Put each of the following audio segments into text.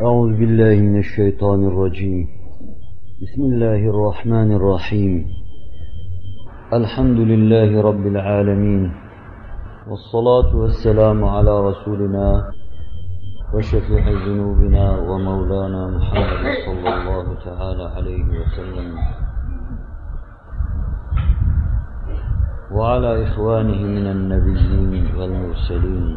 أعوذ بالله من الشيطان الرجيم. بسم الله الرحمن الرحيم. الحمد لله رب العالمين. والصلاة والسلام على رسولنا وشفيع ذنوبنا ومولانا محمد صلى الله تعالى عليه وسلم. وعلى إخوانه من النبيين والمرسلين.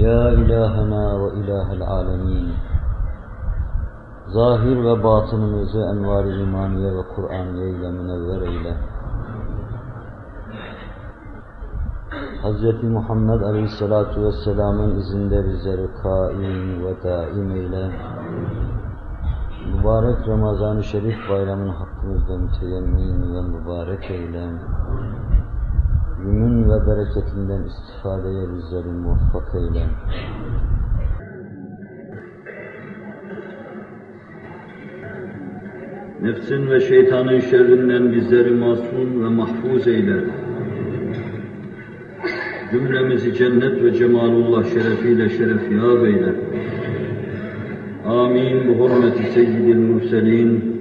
Ya ilahena ve ilahel alemin. Zahir ve batınımızı envar-ı imaniye ve Kur'aniye ile münevver eyle. Hz. Muhammed Aleyhisselatü Vesselam'ın izinde bizleri kaim ve daim eyle. Mübarek Ramazan-ı Şerif bayramın hakkımızda müteyemmin ve mübarek eyle. Yümün ve bereketinden istifadeye bizleri muvaffak eyle. Nefsin ve şeytanın şerrinden bizleri masum ve mahfuz eyle. Cümlemizi cennet ve cemalullah şerefiyle şerefyab eyle. Amin. Bu hürmeti seyyidil murselin.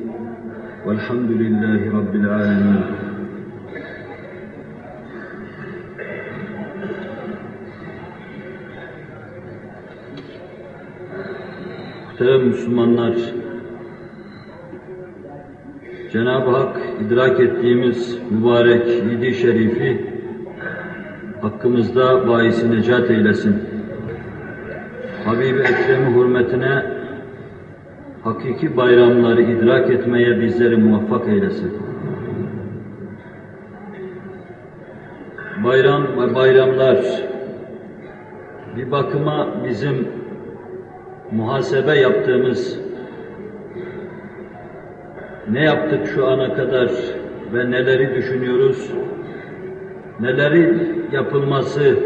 Velhamdülillahi Rabbil alemin. Muhterem Müslümanlar, Cenab-ı Hak idrak ettiğimiz mübarek idi şerifi hakkımızda bahisi necat eylesin. Habibi Ekrem'i hürmetine hakiki bayramları idrak etmeye bizleri muvaffak eylesin. Bayram ve bayramlar bir bakıma bizim muhasebe yaptığımız ne yaptık şu ana kadar ve neleri düşünüyoruz, neleri yapılması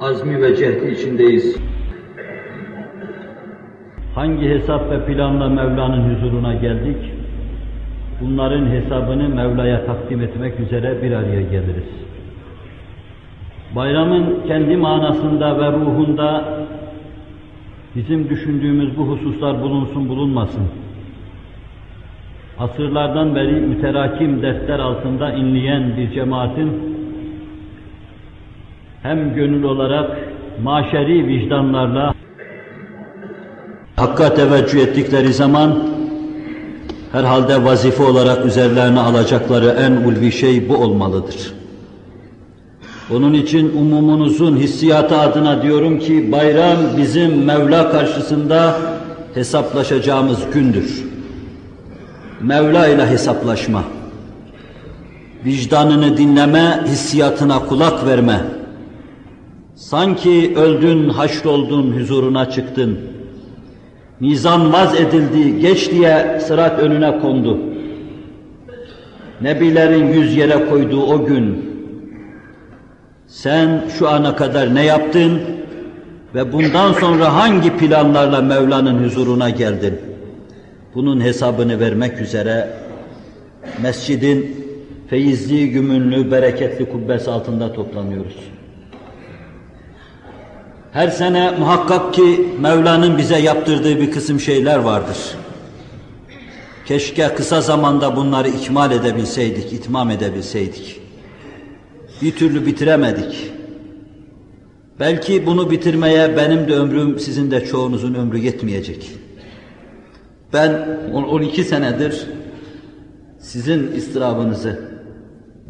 azmi ve cehdi içindeyiz. Hangi hesap ve planla Mevla'nın huzuruna geldik? Bunların hesabını Mevla'ya takdim etmek üzere bir araya geliriz. Bayramın kendi manasında ve ruhunda bizim düşündüğümüz bu hususlar bulunsun bulunmasın. Asırlardan beri müterakim dersler altında inleyen bir cemaatin hem gönül olarak maşeri vicdanlarla Hakka teveccüh ettikleri zaman herhalde vazife olarak üzerlerine alacakları en ulvi şey bu olmalıdır. Onun için umumunuzun hissiyatı adına diyorum ki bayram bizim Mevla karşısında hesaplaşacağımız gündür. Mevla ile hesaplaşma, vicdanını dinleme, hissiyatına kulak verme. Sanki öldün, haşroldun, huzuruna çıktın. Mizan vaz edildi, geç diye sırat önüne kondu. Nebilerin yüz yere koyduğu o gün, sen şu ana kadar ne yaptın ve bundan sonra hangi planlarla Mevla'nın huzuruna geldin? Bunun hesabını vermek üzere mescidin feyizli, gümünlü, bereketli kubbesi altında toplanıyoruz. Her sene muhakkak ki Mevla'nın bize yaptırdığı bir kısım şeyler vardır. Keşke kısa zamanda bunları ikmal edebilseydik, itmam edebilseydik. Bir türlü bitiremedik. Belki bunu bitirmeye benim de ömrüm, sizin de çoğunuzun ömrü yetmeyecek. Ben 12 senedir sizin istirabınızı,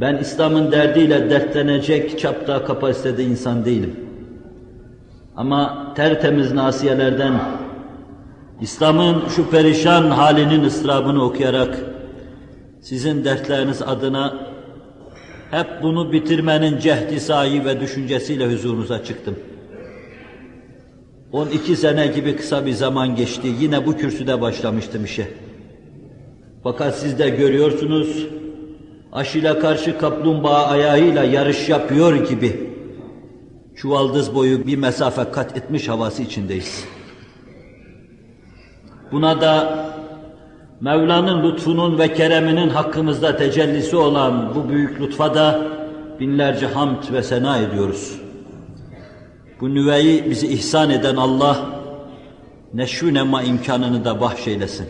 ben İslam'ın derdiyle dertlenecek çapta kapasitede insan değilim. Ama tertemiz nasiyelerden, İslam'ın şu perişan halinin ıstırabını okuyarak, sizin dertleriniz adına hep bunu bitirmenin cehdi sahi ve düşüncesiyle huzurunuza çıktım. 12 sene gibi kısa bir zaman geçti. Yine bu kürsüde başlamıştım işe. Fakat siz de görüyorsunuz, aşıyla karşı kaplumbağa ayağıyla yarış yapıyor gibi çuvaldız boyu bir mesafe kat etmiş havası içindeyiz. Buna da Mevla'nın lütfunun ve kereminin hakkımızda tecellisi olan bu büyük lütfa da binlerce hamd ve sena ediyoruz. Bu nüveyi bizi ihsan eden Allah, neşvü nema imkanını da bahşeylesin.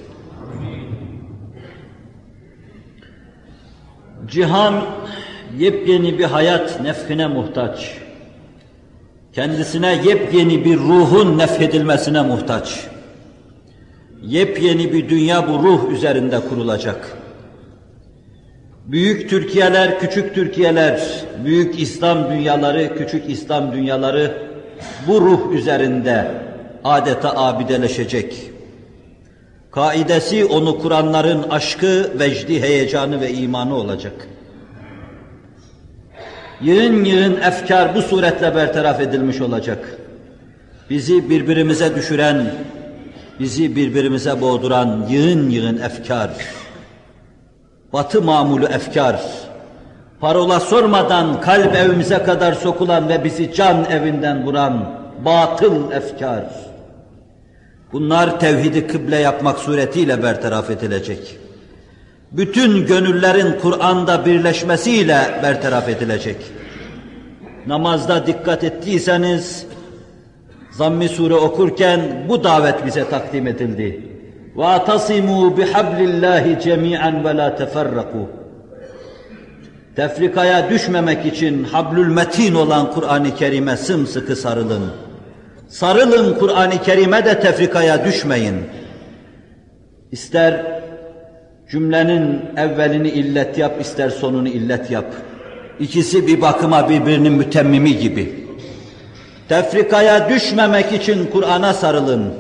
Cihan yepyeni bir hayat nefhine muhtaç. Kendisine yepyeni bir ruhun nefhedilmesine muhtaç. Yepyeni bir dünya bu ruh üzerinde kurulacak. Büyük Türkiye'ler, küçük Türkiye'ler, büyük İslam dünyaları, küçük İslam dünyaları bu ruh üzerinde adeta abideleşecek. Kaidesi onu kuranların aşkı, vecdi, heyecanı ve imanı olacak. Yığın yığın efkar bu suretle bertaraf edilmiş olacak. Bizi birbirimize düşüren, bizi birbirimize boğduran yığın yığın efkar, batı mamulu efkar, parola sormadan kalp evimize kadar sokulan ve bizi can evinden vuran batıl efkar. Bunlar tevhidi kıble yapmak suretiyle bertaraf edilecek. Bütün gönüllerin Kur'an'da birleşmesiyle bertaraf edilecek. Namazda dikkat ettiyseniz, Zammi sure okurken bu davet bize takdim edildi. وَاَتَصِمُوا بِحَبْلِ اللّٰهِ جَمِيعًا وَلَا تَفَرَّقُوا Tefrikaya düşmemek için hablül metin olan Kur'an-ı Kerim'e sımsıkı sarılın. Sarılın Kur'an-ı Kerim'e de tefrikaya düşmeyin. İster cümlenin evvelini illet yap, ister sonunu illet yap. İkisi bir bakıma birbirinin mütemmimi gibi. Tefrikaya düşmemek için Kur'an'a sarılın.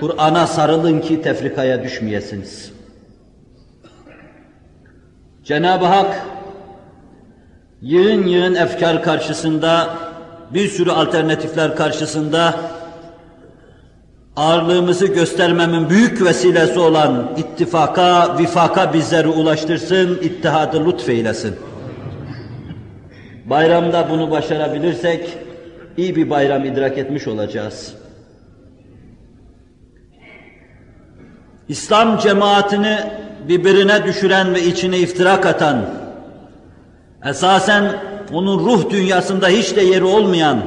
Kur'an'a sarılın ki tefrikaya düşmeyesiniz. Cenab-ı Hak yığın yığın efkar karşısında, bir sürü alternatifler karşısında ağırlığımızı göstermemin büyük vesilesi olan ittifaka, vifaka bizleri ulaştırsın, ittihadı lütfeylesin. Bayramda bunu başarabilirsek, iyi bir bayram idrak etmiş olacağız. İslam cemaatini birbirine düşüren ve içine iftira katan, esasen onun ruh dünyasında hiç de yeri olmayan,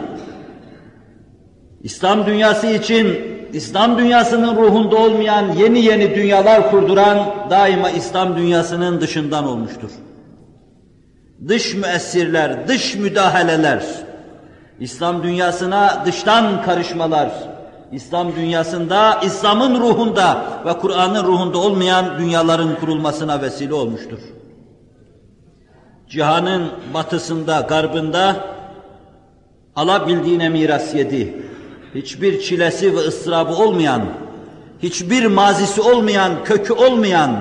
İslam dünyası için İslam dünyasının ruhunda olmayan yeni yeni dünyalar kurduran daima İslam dünyasının dışından olmuştur. Dış müessirler, dış müdahaleler, İslam dünyasına dıştan karışmalar, İslam dünyasında, İslam'ın ruhunda ve Kur'an'ın ruhunda olmayan dünyaların kurulmasına vesile olmuştur. Cihanın batısında, garbında alabildiğine miras yedi. Hiçbir çilesi ve ıstırabı olmayan, hiçbir mazisi olmayan, kökü olmayan,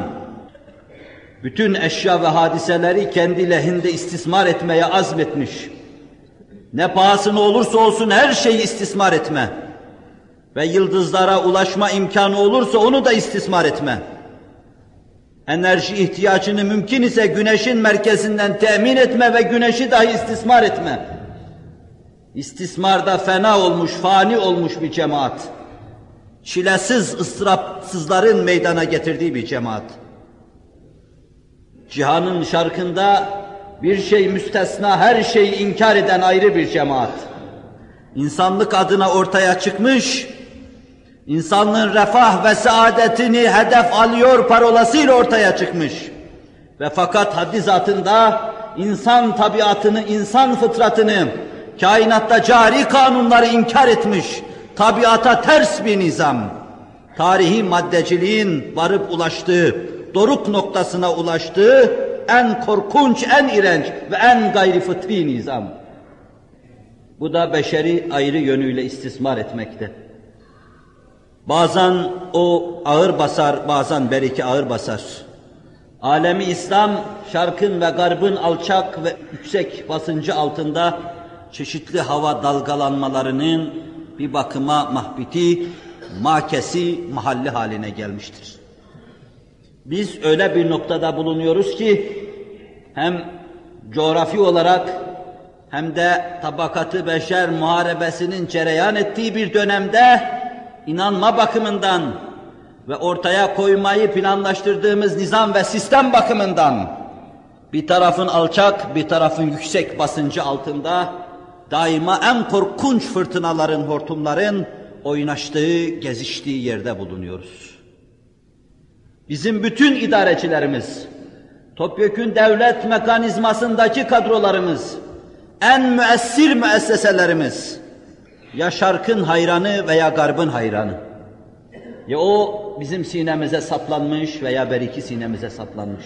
bütün eşya ve hadiseleri kendi lehinde istismar etmeye azmetmiş. Ne pahasına olursa olsun her şeyi istismar etme. Ve yıldızlara ulaşma imkanı olursa onu da istismar etme. Enerji ihtiyacını mümkün ise güneşin merkezinden temin etme ve güneşi dahi istismar etme. İstismarda fena olmuş, fani olmuş bir cemaat. Çilesiz, ıstırapsızların meydana getirdiği bir cemaat. Cihanın şarkında bir şey müstesna, her şeyi inkar eden ayrı bir cemaat. İnsanlık adına ortaya çıkmış, insanlığın refah ve saadetini hedef alıyor parolasıyla ortaya çıkmış. Ve fakat haddi zatında insan tabiatını, insan fıtratını, kainatta cari kanunları inkar etmiş, tabiata ters bir nizam, tarihi maddeciliğin varıp ulaştığı, doruk noktasına ulaştığı en korkunç, en iğrenç ve en gayri fıtri nizam. Bu da beşeri ayrı yönüyle istismar etmekte. Bazen o ağır basar, bazen beriki ağır basar. Alemi İslam, şarkın ve garbın alçak ve yüksek basıncı altında çeşitli hava dalgalanmalarının bir bakıma mahbiti, makesi, mahalli haline gelmiştir. Biz öyle bir noktada bulunuyoruz ki hem coğrafi olarak hem de tabakatı beşer muharebesinin cereyan ettiği bir dönemde inanma bakımından ve ortaya koymayı planlaştırdığımız nizam ve sistem bakımından bir tarafın alçak, bir tarafın yüksek basıncı altında daima en korkunç fırtınaların, hortumların oynaştığı, geziştiği yerde bulunuyoruz. Bizim bütün idarecilerimiz, topyekün devlet mekanizmasındaki kadrolarımız, en müessir müesseselerimiz, ya şarkın hayranı veya garbın hayranı. Ya o bizim sinemize saplanmış veya beriki sinemize saplanmış.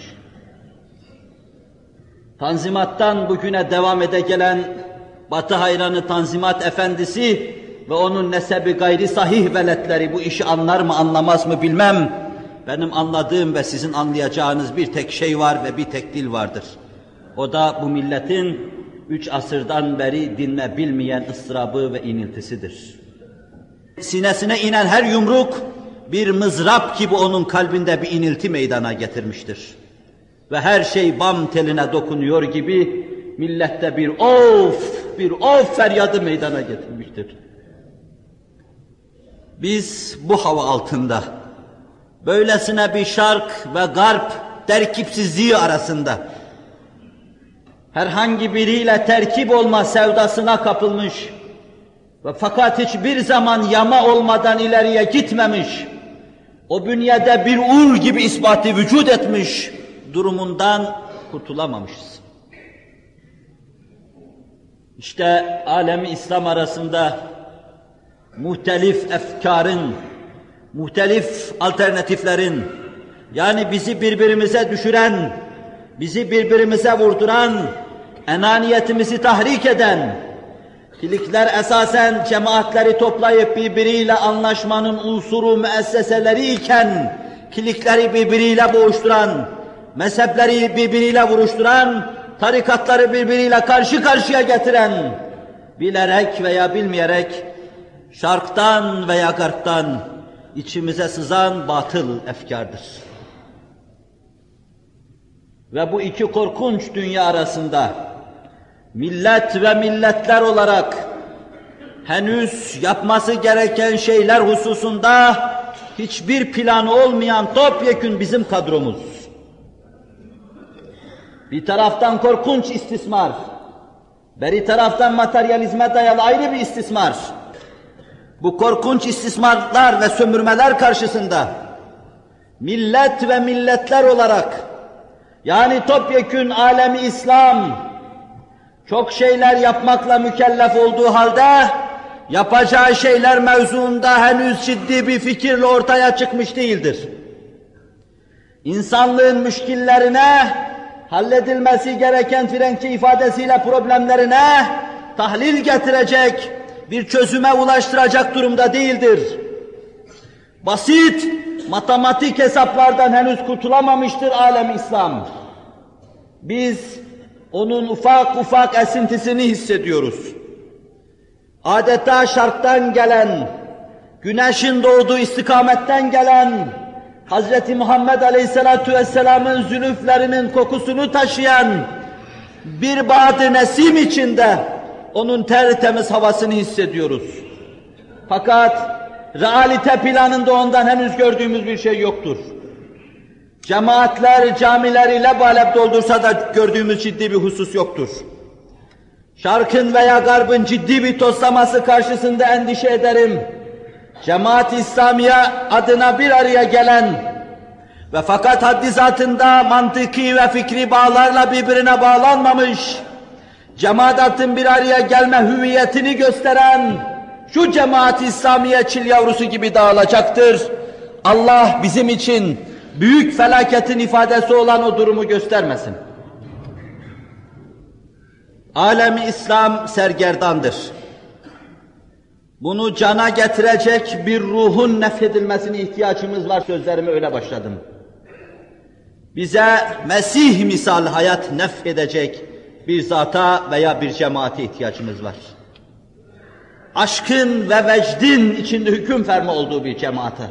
Tanzimattan bugüne devam ede gelen Batı hayranı Tanzimat Efendisi ve onun nesebi gayri sahih veletleri bu işi anlar mı anlamaz mı bilmem. Benim anladığım ve sizin anlayacağınız bir tek şey var ve bir tek dil vardır. O da bu milletin üç asırdan beri dinle bilmeyen ıstırabı ve iniltisidir. Sinesine inen her yumruk bir mızrap gibi onun kalbinde bir inilti meydana getirmiştir. Ve her şey bam teline dokunuyor gibi millette bir of, bir of feryadı meydana getirmiştir. Biz bu hava altında böylesine bir şark ve garp terkipsizliği arasında herhangi biriyle terkip olma sevdasına kapılmış ve fakat hiçbir zaman yama olmadan ileriye gitmemiş, o bünyede bir ur gibi ispatı vücut etmiş durumundan kurtulamamışız. İşte alemi İslam arasında muhtelif efkarın, muhtelif alternatiflerin, yani bizi birbirimize düşüren, bizi birbirimize vurduran, enaniyetimizi tahrik eden, kilikler esasen cemaatleri toplayıp birbiriyle anlaşmanın unsuru müesseseleri iken, kilikleri birbiriyle boğuşturan, mezhepleri birbiriyle vuruşturan, tarikatları birbiriyle karşı karşıya getiren, bilerek veya bilmeyerek, şarktan veya garptan içimize sızan batıl efkardır. Ve bu iki korkunç dünya arasında millet ve milletler olarak henüz yapması gereken şeyler hususunda hiçbir planı olmayan topyekün bizim kadromuz. Bir taraftan korkunç istismar, beri taraftan materyalizme dayalı ayrı bir istismar. Bu korkunç istismarlar ve sömürmeler karşısında millet ve milletler olarak yani topyekün alemi İslam çok şeyler yapmakla mükellef olduğu halde yapacağı şeyler mevzuunda henüz ciddi bir fikirle ortaya çıkmış değildir. İnsanlığın müşkillerine, halledilmesi gereken Frenkçe ifadesiyle problemlerine tahlil getirecek, bir çözüme ulaştıracak durumda değildir. Basit, matematik hesaplardan henüz kurtulamamıştır alem İslam. Biz onun ufak ufak esintisini hissediyoruz. Adeta şarktan gelen, güneşin doğduğu istikametten gelen, Hz. Muhammed Aleyhisselatü Vesselam'ın zülüflerinin kokusunu taşıyan bir badı nesim içinde onun tertemiz havasını hissediyoruz. Fakat realite planında ondan henüz gördüğümüz bir şey yoktur. Cemaatler camileri lebalep doldursa da gördüğümüz ciddi bir husus yoktur. Şarkın veya garbın ciddi bir toslaması karşısında endişe ederim. Cemaat-i İslamiye adına bir araya gelen ve fakat haddi zatında mantıki ve fikri bağlarla birbirine bağlanmamış, cemaatin bir araya gelme hüviyetini gösteren şu cemaat-i İslamiye çil yavrusu gibi dağılacaktır Allah bizim için büyük felaketin ifadesi olan o durumu göstermesin. Alemi İslam sergerdandır. Bunu cana getirecek bir ruhun nefredilmesine ihtiyacımız var sözlerime öyle başladım. Bize Mesih misal hayat nefredecek bir zata veya bir cemaate ihtiyacımız var. Aşkın ve vecdin içinde hüküm ferma olduğu bir cemaate.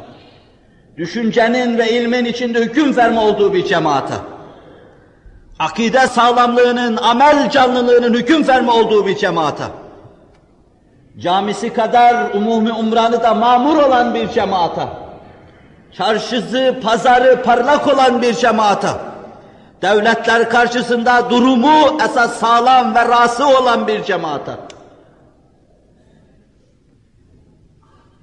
Düşüncenin ve ilmin içinde hüküm ferma olduğu bir cemaate. Akide sağlamlığının, amel canlılığının hüküm ferma olduğu bir cemaate. Camisi kadar umumi umranı da mamur olan bir cemaate. Çarşısı, pazarı parlak olan bir cemaate devletler karşısında durumu esas sağlam ve rası olan bir cemaate.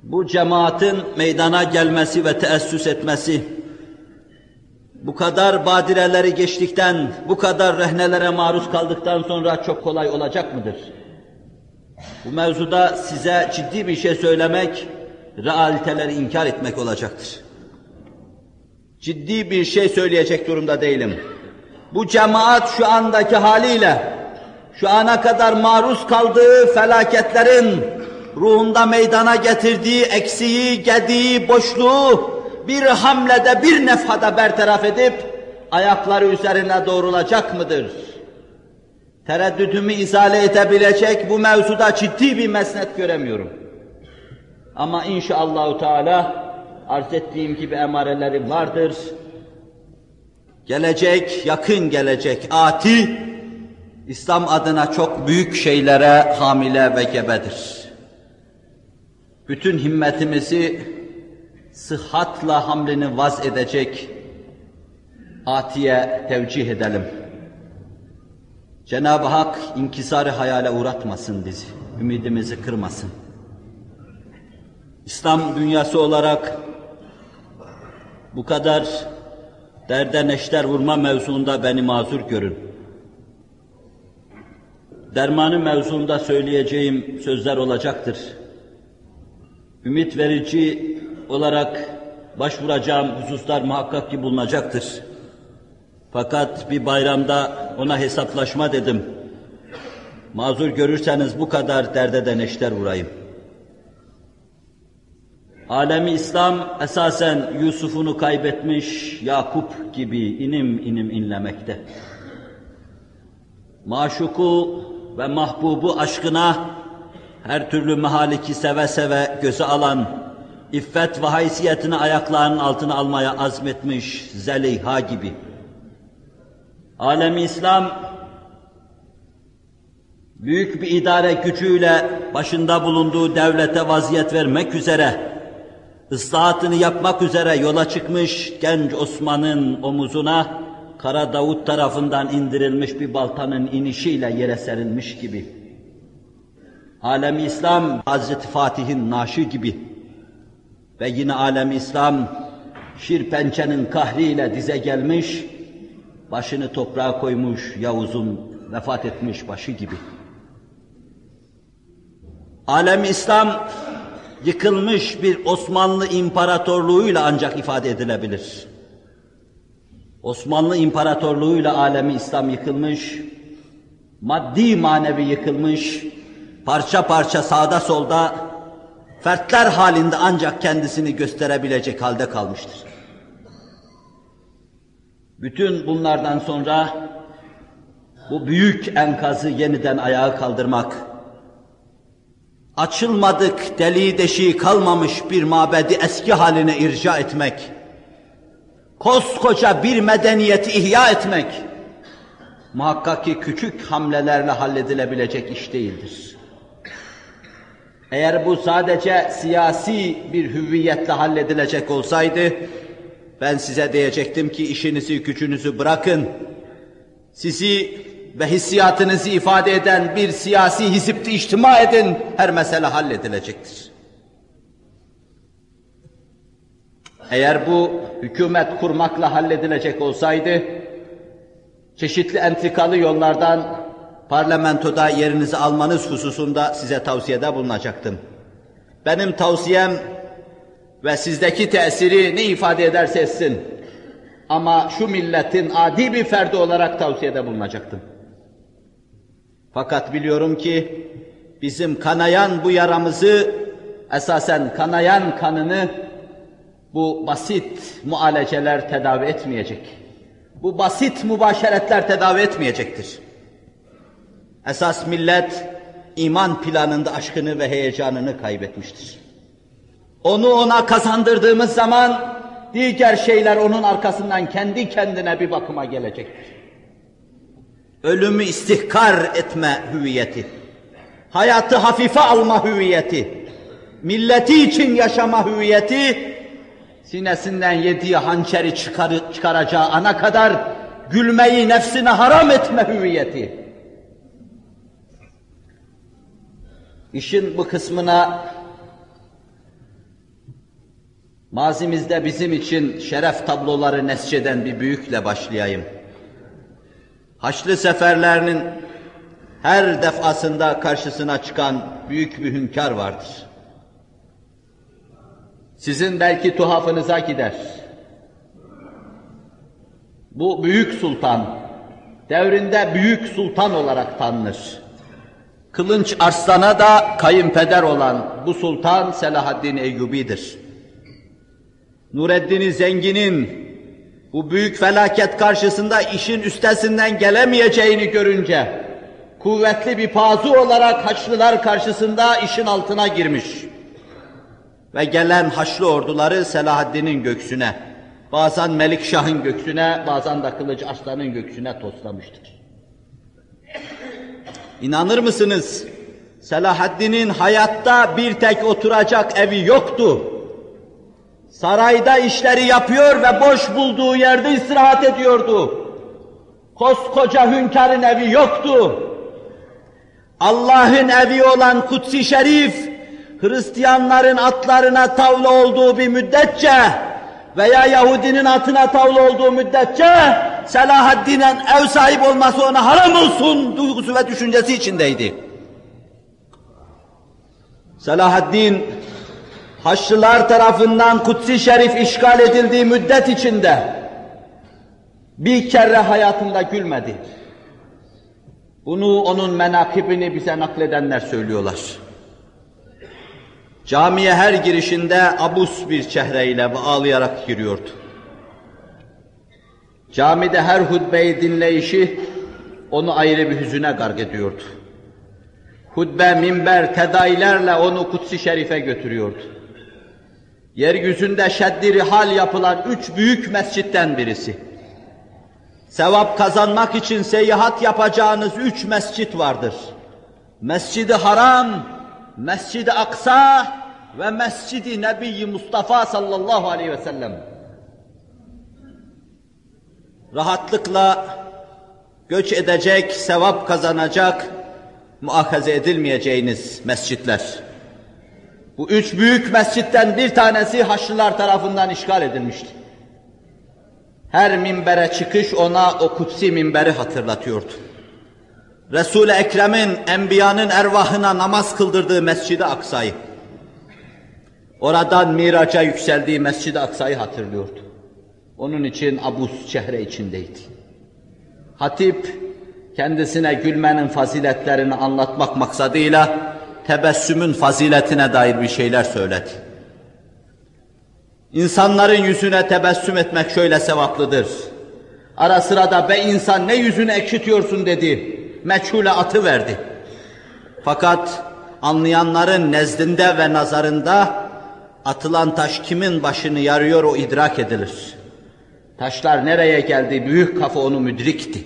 Bu cemaatin meydana gelmesi ve teessüs etmesi, bu kadar badireleri geçtikten, bu kadar rehnelere maruz kaldıktan sonra çok kolay olacak mıdır? Bu mevzuda size ciddi bir şey söylemek, realiteleri inkar etmek olacaktır. Ciddi bir şey söyleyecek durumda değilim bu cemaat şu andaki haliyle, şu ana kadar maruz kaldığı felaketlerin ruhunda meydana getirdiği eksiği, gediği, boşluğu bir hamlede, bir nefhada bertaraf edip ayakları üzerine doğrulacak mıdır? Tereddüdümü izale edebilecek bu mevzuda ciddi bir mesnet göremiyorum. Ama inşallahü teala arz ettiğim gibi emareleri vardır gelecek, yakın gelecek, ati, İslam adına çok büyük şeylere hamile ve gebedir. Bütün himmetimizi sıhhatla hamlini vaz edecek atiye tevcih edelim. Cenab-ı Hak inkisarı hayale uğratmasın bizi, ümidimizi kırmasın. İslam dünyası olarak bu kadar derde neşter vurma mevzuunda beni mazur görün. Dermanı mevzuunda söyleyeceğim sözler olacaktır. Ümit verici olarak başvuracağım hususlar muhakkak ki bulunacaktır. Fakat bir bayramda ona hesaplaşma dedim. Mazur görürseniz bu kadar derde de neşter vurayım. Alemi İslam esasen Yusuf'unu kaybetmiş Yakup gibi inim inim inlemekte. Maşuku ve mahbubu aşkına her türlü mehaliki seve seve göze alan, iffet ve haysiyetini ayaklarının altına almaya azmetmiş Zeleyha gibi. Alemi İslam büyük bir idare gücüyle başında bulunduğu devlete vaziyet vermek üzere ıslahatını yapmak üzere yola çıkmış genç Osman'ın omuzuna Kara Davut tarafından indirilmiş bir baltanın inişiyle yere serilmiş gibi. Alem İslam Hazreti Fatih'in naşı gibi ve yine alem İslam şir pençenin kahriyle dize gelmiş, başını toprağa koymuş Yavuz'un vefat etmiş başı gibi. Alem İslam yıkılmış bir Osmanlı İmparatorluğuyla ancak ifade edilebilir. Osmanlı İmparatorluğuyla alemi İslam yıkılmış, maddi manevi yıkılmış, parça parça sağda solda fertler halinde ancak kendisini gösterebilecek halde kalmıştır. Bütün bunlardan sonra bu büyük enkazı yeniden ayağa kaldırmak, açılmadık, deliği deşiği kalmamış bir mabedi eski haline irca etmek, koskoca bir medeniyeti ihya etmek, muhakkak ki küçük hamlelerle halledilebilecek iş değildir. Eğer bu sadece siyasi bir hüviyetle halledilecek olsaydı, ben size diyecektim ki işinizi, gücünüzü bırakın, sizi ve hissiyatınızı ifade eden bir siyasi hizipte içtima edin, her mesele halledilecektir. Eğer bu hükümet kurmakla halledilecek olsaydı, çeşitli entrikalı yollardan parlamentoda yerinizi almanız hususunda size tavsiyede bulunacaktım. Benim tavsiyem, ve sizdeki tesiri ne ifade ederse etsin. Ama şu milletin adi bir ferdi olarak tavsiyede bulunacaktım. Fakat biliyorum ki bizim kanayan bu yaramızı esasen kanayan kanını bu basit mualeceler tedavi etmeyecek. Bu basit mübaşeretler tedavi etmeyecektir. Esas millet iman planında aşkını ve heyecanını kaybetmiştir. Onu ona kazandırdığımız zaman diğer şeyler onun arkasından kendi kendine bir bakıma gelecektir. Ölümü istihkar etme hüviyeti, hayatı hafife alma hüviyeti, milleti için yaşama hüviyeti, sinesinden yediği hançeri çıkar, çıkaracağı ana kadar gülmeyi nefsine haram etme hüviyeti. İşin bu kısmına mazimizde bizim için şeref tabloları nesçeden bir büyükle başlayayım. Haçlı seferlerinin her defasında karşısına çıkan büyük bir hünkâr vardır. Sizin belki tuhafınıza gider. Bu büyük sultan, devrinde büyük sultan olarak tanınır. Kılınç Arslan'a da kayınpeder olan bu sultan Selahaddin Eyyubi'dir. Nureddin Zengin'in bu büyük felaket karşısında işin üstesinden gelemeyeceğini görünce kuvvetli bir pazu olarak Haçlılar karşısında işin altına girmiş. Ve gelen Haçlı orduları Selahaddin'in göksüne, bazen Melikşah'ın göksüne, bazen de Kılıç Arslan'ın göksüne toslamıştır. İnanır mısınız? Selahaddin'in hayatta bir tek oturacak evi yoktu. Sarayda işleri yapıyor ve boş bulduğu yerde istirahat ediyordu. Koskoca hünkârın evi yoktu. Allah'ın evi olan Kutsi Şerif, Hristiyanların atlarına tavla olduğu bir müddetçe veya Yahudinin atına tavla olduğu müddetçe Selahaddin'in ev sahibi olması ona haram olsun duygusu ve düşüncesi içindeydi. Selahaddin Haçlılar tarafından Kutsi Şerif işgal edildiği müddet içinde bir kere hayatında gülmedi. Bunu onun menakibini bize nakledenler söylüyorlar. Camiye her girişinde abus bir çehreyle ve ağlayarak giriyordu. Camide her hutbeyi dinleyişi onu ayrı bir hüzüne garg ediyordu. Hutbe, minber, tedailerle onu Kutsi Şerif'e götürüyordu. Yeryüzünde şeddi hal yapılan üç büyük mescitten birisi. Sevap kazanmak için seyahat yapacağınız üç mescit vardır. Mescid-i Haram, Mescid-i Aksa ve Mescid-i Nebi Mustafa sallallahu aleyhi ve sellem. Rahatlıkla göç edecek, sevap kazanacak, muahaze edilmeyeceğiniz mescitler. Bu üç büyük mescitten bir tanesi Haçlılar tarafından işgal edilmişti. Her minbere çıkış ona o kutsi minberi hatırlatıyordu. Resul-i Ekrem'in, enbiyanın ervahına namaz kıldırdığı Mescid-i Aksa'yı, oradan miraca yükseldiği Mescid-i Aksa'yı hatırlıyordu. Onun için abus çehre içindeydi. Hatip, kendisine gülmenin faziletlerini anlatmak maksadıyla, tebessümün faziletine dair bir şeyler söyledi. İnsanların yüzüne tebessüm etmek şöyle sevaplıdır. Ara sıra da be insan ne yüzünü ekşitiyorsun dedi. Meçhule atı verdi. Fakat anlayanların nezdinde ve nazarında atılan taş kimin başını yarıyor o idrak edilir. Taşlar nereye geldi büyük kafa onu müdrikti.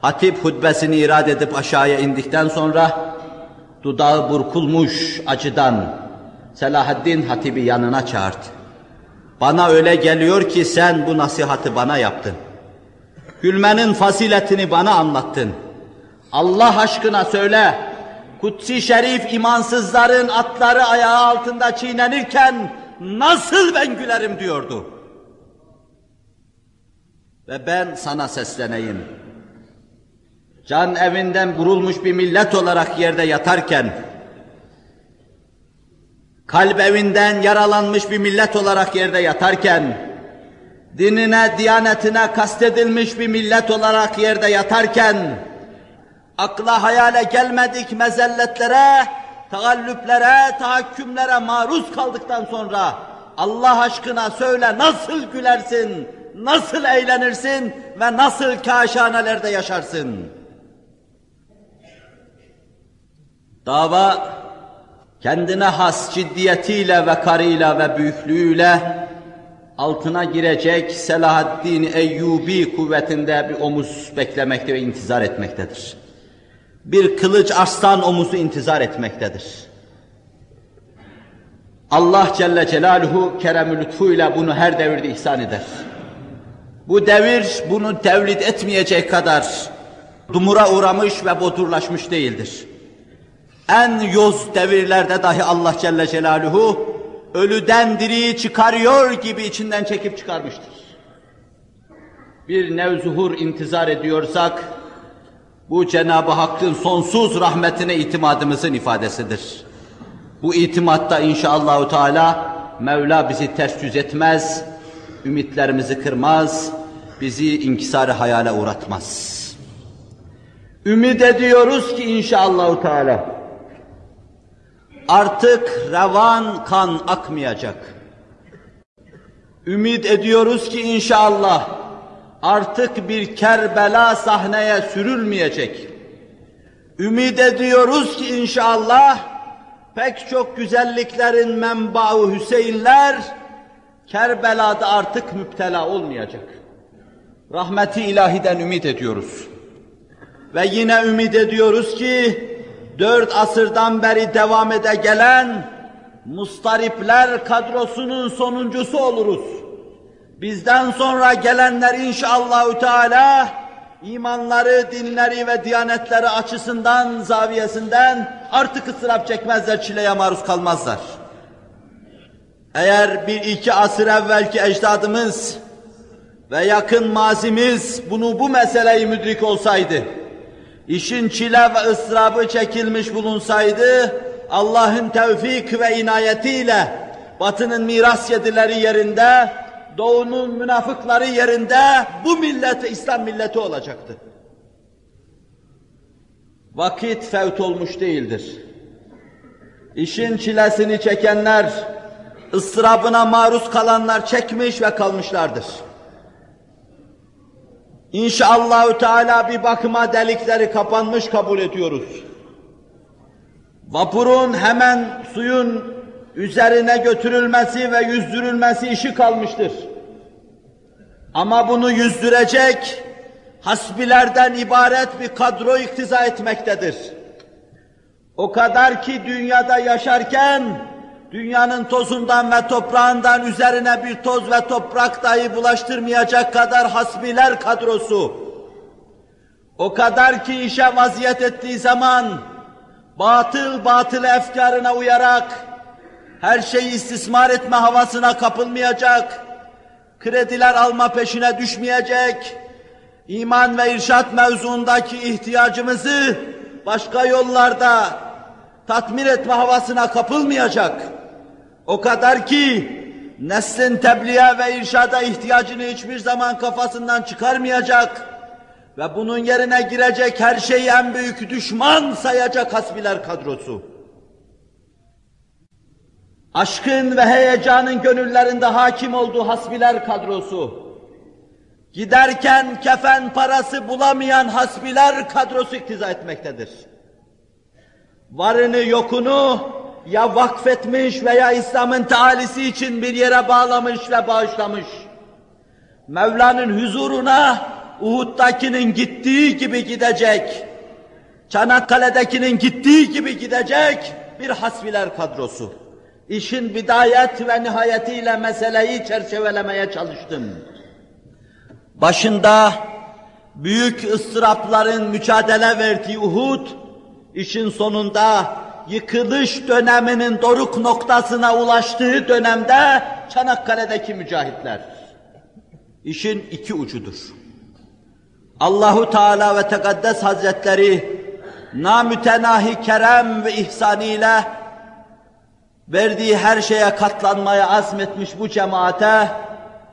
Hatip hutbesini irad edip aşağıya indikten sonra dudağı burkulmuş acıdan Selahaddin hatibi yanına çağırdı. Bana öyle geliyor ki sen bu nasihatı bana yaptın. Gülmenin faziletini bana anlattın. Allah aşkına söyle, Kutsi Şerif imansızların atları ayağı altında çiğnenirken nasıl ben gülerim diyordu. Ve ben sana sesleneyim. Can evinden vurulmuş bir millet olarak yerde yatarken, kalp evinden yaralanmış bir millet olarak yerde yatarken, dinine, diyanetine kastedilmiş bir millet olarak yerde yatarken, akla hayale gelmedik mezelletlere, taallüplere, tahakkümlere maruz kaldıktan sonra Allah aşkına söyle nasıl gülersin, nasıl eğlenirsin ve nasıl kaşanelerde yaşarsın? Dava kendine has ciddiyetiyle ve karıyla ve büyüklüğüyle altına girecek Selahaddin Eyyubi kuvvetinde bir omuz beklemekte ve intizar etmektedir. Bir kılıç arslan omuzu intizar etmektedir. Allah Celle Celaluhu kerem lütfuyla bunu her devirde ihsan eder. Bu devir bunu tevlid etmeyecek kadar dumura uğramış ve bodurlaşmış değildir. En yoz devirlerde dahi Allah Celle Celaluhu ölüden diriyi çıkarıyor gibi içinden çekip çıkarmıştır. Bir nevzuhur intizar ediyorsak, bu Cenab-ı Hakk'ın sonsuz rahmetine itimadımızın ifadesidir. Bu itimatta inşallahü teala Mevla bizi ters yüz etmez, ümitlerimizi kırmaz, bizi inkisarı hayale uğratmaz. Ümit ediyoruz ki inşallahü teala artık revan kan akmayacak. Ümit ediyoruz ki inşallah artık bir Kerbela sahneye sürülmeyecek. Ümit ediyoruz ki inşallah pek çok güzelliklerin menbaı Hüseyinler Kerbela'da artık müptela olmayacak. Rahmeti ilahiden ümit ediyoruz. Ve yine ümit ediyoruz ki dört asırdan beri devam ede gelen mustaripler kadrosunun sonuncusu oluruz. Bizden sonra gelenler inşallahü teala imanları, dinleri ve diyanetleri açısından, zaviyesinden artık ıstırap çekmezler, çileye maruz kalmazlar. Eğer bir iki asır evvelki ecdadımız ve yakın mazimiz bunu bu meseleyi müdrik olsaydı, işin çile ve ıstırabı çekilmiş bulunsaydı, Allah'ın tevfik ve inayetiyle batının miras yedileri yerinde, doğunun münafıkları yerinde bu millet İslam milleti olacaktı. Vakit fevt olmuş değildir. İşin çilesini çekenler, ıstırabına maruz kalanlar çekmiş ve kalmışlardır. İnşallahü Teala bir bakıma delikleri kapanmış kabul ediyoruz. Vapurun hemen suyun üzerine götürülmesi ve yüzdürülmesi işi kalmıştır. Ama bunu yüzdürecek hasbilerden ibaret bir kadro iktiza etmektedir. O kadar ki dünyada yaşarken dünyanın tozundan ve toprağından üzerine bir toz ve toprak dahi bulaştırmayacak kadar hasbiler kadrosu. O kadar ki işe vaziyet ettiği zaman batıl batıl efkarına uyarak her şeyi istismar etme havasına kapılmayacak, krediler alma peşine düşmeyecek, iman ve irşat mevzuundaki ihtiyacımızı başka yollarda tatmin etme havasına kapılmayacak. O kadar ki neslin tebliğe ve irşada ihtiyacını hiçbir zaman kafasından çıkarmayacak ve bunun yerine girecek her şeyi en büyük düşman sayacak hasbiler kadrosu. Aşkın ve heyecanın gönüllerinde hakim olduğu hasbiler kadrosu. Giderken kefen parası bulamayan hasbiler kadrosu iktiza etmektedir. Varını yokunu ya vakfetmiş veya İslam'ın taalisi için bir yere bağlamış ve bağışlamış. Mevla'nın huzuruna Uhud'dakinin gittiği gibi gidecek, Çanakkale'dekinin gittiği gibi gidecek bir hasbiler kadrosu. İşin bidayet ve nihayetiyle meseleyi çerçevelemeye çalıştım. Başında büyük ıstırapların mücadele verdiği Uhud, işin sonunda yıkılış döneminin doruk noktasına ulaştığı dönemde Çanakkale'deki mücahitler. İşin iki ucudur. Allahu Teala ve Tekaddes Hazretleri namütenahi kerem ve ihsanıyla verdiği her şeye katlanmaya azmetmiş bu cemaate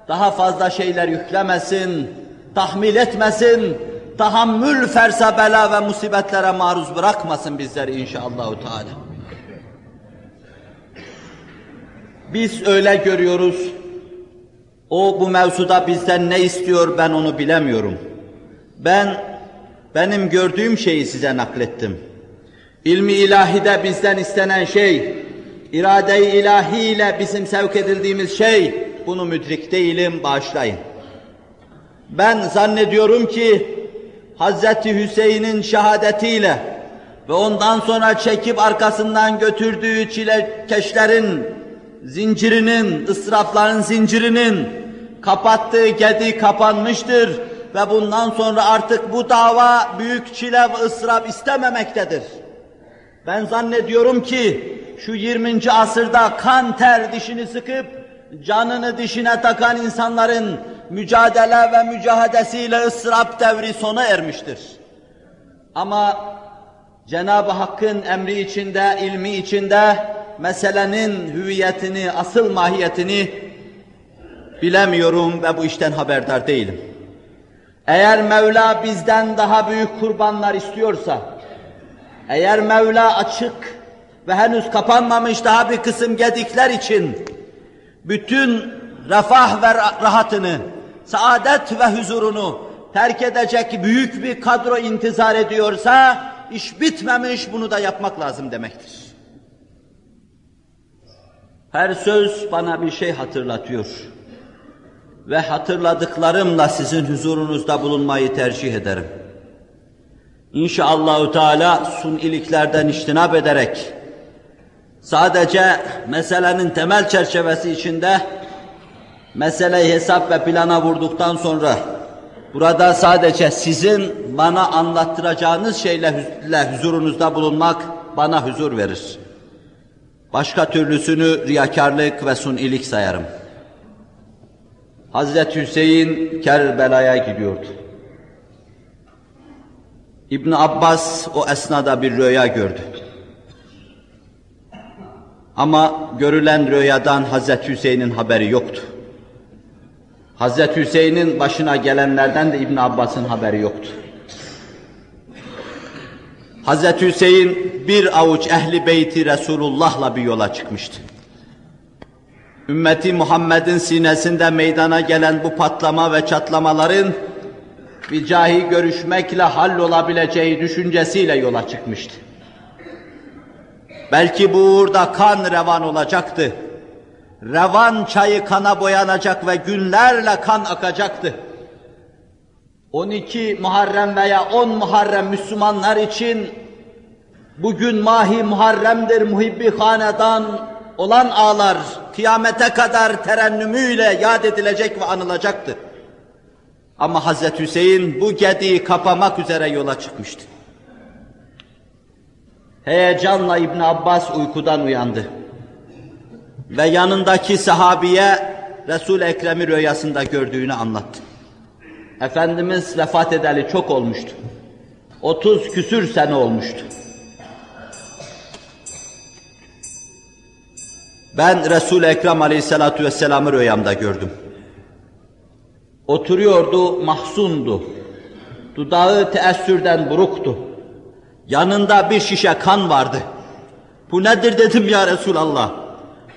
daha fazla şeyler yüklemesin, tahmil etmesin, tahammül fersa bela ve musibetlere maruz bırakmasın bizleri inşallah. Teala. Biz öyle görüyoruz. O bu mevzuda bizden ne istiyor ben onu bilemiyorum. Ben benim gördüğüm şeyi size naklettim. İlmi ilahide bizden istenen şey, irade-i ilahiyle bizim sevk edildiğimiz şey, bunu müdrik değilim, bağışlayın. Ben zannediyorum ki, Hazreti Hüseyin'in şehadetiyle ve ondan sonra çekip arkasından götürdüğü çilekeşlerin zincirinin, ısrafların zincirinin kapattığı gedi kapanmıştır ve bundan sonra artık bu dava büyük çile ve ısraf istememektedir. Ben zannediyorum ki şu 20. asırda kan ter dişini sıkıp canını dişine takan insanların mücadele ve mücahadesiyle ısrap devri sona ermiştir. Ama Cenab-ı Hakk'ın emri içinde, ilmi içinde meselenin hüviyetini, asıl mahiyetini bilemiyorum ve bu işten haberdar değilim. Eğer Mevla bizden daha büyük kurbanlar istiyorsa, eğer Mevla açık ve henüz kapanmamış daha bir kısım gedikler için bütün refah ve rahatını, saadet ve huzurunu terk edecek büyük bir kadro intizar ediyorsa, iş bitmemiş bunu da yapmak lazım demektir. Her söz bana bir şey hatırlatıyor. Ve hatırladıklarımla sizin huzurunuzda bulunmayı tercih ederim. İnşallahü Teala suniliklerden iştinab ederek sadece meselenin temel çerçevesi içinde meseleyi hesap ve plana vurduktan sonra burada sadece sizin bana anlattıracağınız şeyle huzurunuzda bulunmak bana huzur verir. Başka türlüsünü riyakarlık ve sunilik sayarım. Hazreti Hüseyin Kerbela'ya gidiyordu. İbn Abbas o esnada bir rüya gördü. Ama görülen rüyadan Hazreti Hüseyin'in haberi yoktu. Hazreti Hüseyin'in başına gelenlerden de İbn Abbas'ın haberi yoktu. Hazreti Hüseyin bir avuç ehli beyti Resulullah'la bir yola çıkmıştı. Ümmeti Muhammed'in sinesinde meydana gelen bu patlama ve çatlamaların vicahi görüşmekle hallolabileceği düşüncesiyle yola çıkmıştı. Belki bu uğurda kan revan olacaktı. Revan çayı kana boyanacak ve günlerle kan akacaktı. 12 Muharrem veya 10 Muharrem Müslümanlar için bugün mahi Muharrem'dir muhibbi hanedan olan ağlar kıyamete kadar terennümüyle yad edilecek ve anılacaktı. Ama Hazreti Hüseyin bu gediği kapamak üzere yola çıkmıştı. Heyecanla İbn Abbas uykudan uyandı. Ve yanındaki sahabiye Resul-i Ekrem'i rüyasında gördüğünü anlattı. Efendimiz vefat edeli çok olmuştu. 30 küsür sene olmuştu. Ben Resul-i Ekrem Aleyhisselatü Vesselam'ı rüyamda gördüm. Oturuyordu, mahzundu. Dudağı teessürden buruktu. Yanında bir şişe kan vardı. Bu nedir dedim ya Resulallah.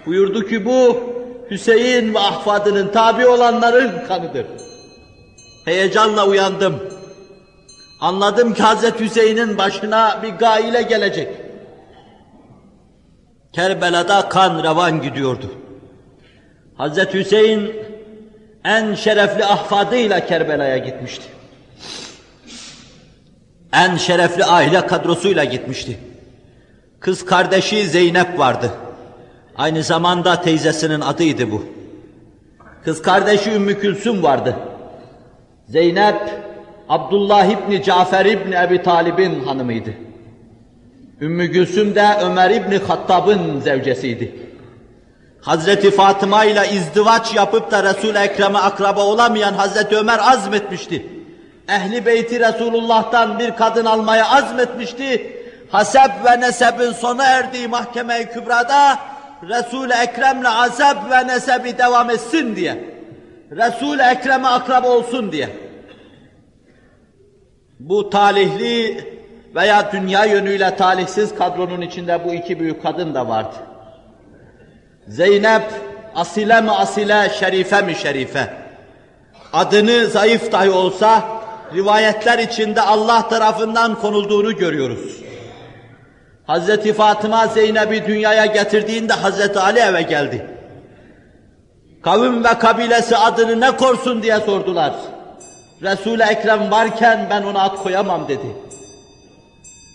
Buyurdu ki bu Hüseyin ve ahfadının tabi olanların kanıdır. Heyecanla uyandım. Anladım ki Hazreti Hüseyin'in başına bir gaile gelecek. Kerbela'da kan revan gidiyordu. Hazreti Hüseyin en şerefli ahfadıyla Kerbela'ya gitmişti. En şerefli aile kadrosuyla gitmişti. Kız kardeşi Zeynep vardı. Aynı zamanda teyzesinin adıydı bu. Kız kardeşi Ümmü Külsüm vardı. Zeynep, Abdullah İbni Cafer İbni Ebi Talib'in hanımıydı. Ümmü Gülsüm de Ömer İbni Hattab'ın zevcesiydi. Hazreti Fatıma ile izdivaç yapıp da Resul-i Ekrem'e akraba olamayan Hazreti Ömer azmetmişti. Ehli beyti Resulullah'tan bir kadın almaya azmetmişti. Hasep ve nesebin sona erdiği mahkeme-i kübrada Resul-i Ekrem'le azab ve nesebi devam etsin diye. Resul-i Ekrem'e akrab olsun diye. Bu talihli veya dünya yönüyle talihsiz kadronun içinde bu iki büyük kadın da vardı. Zeynep asile mi asile, şerife mi şerife. Adını zayıf dahi olsa rivayetler içinde Allah tarafından konulduğunu görüyoruz. Hazreti Fatıma Zeynep'i dünyaya getirdiğinde Hazreti Ali eve geldi. Kavim ve kabilesi adını ne korsun diye sordular. Resul-i Ekrem varken ben ona ad koyamam dedi.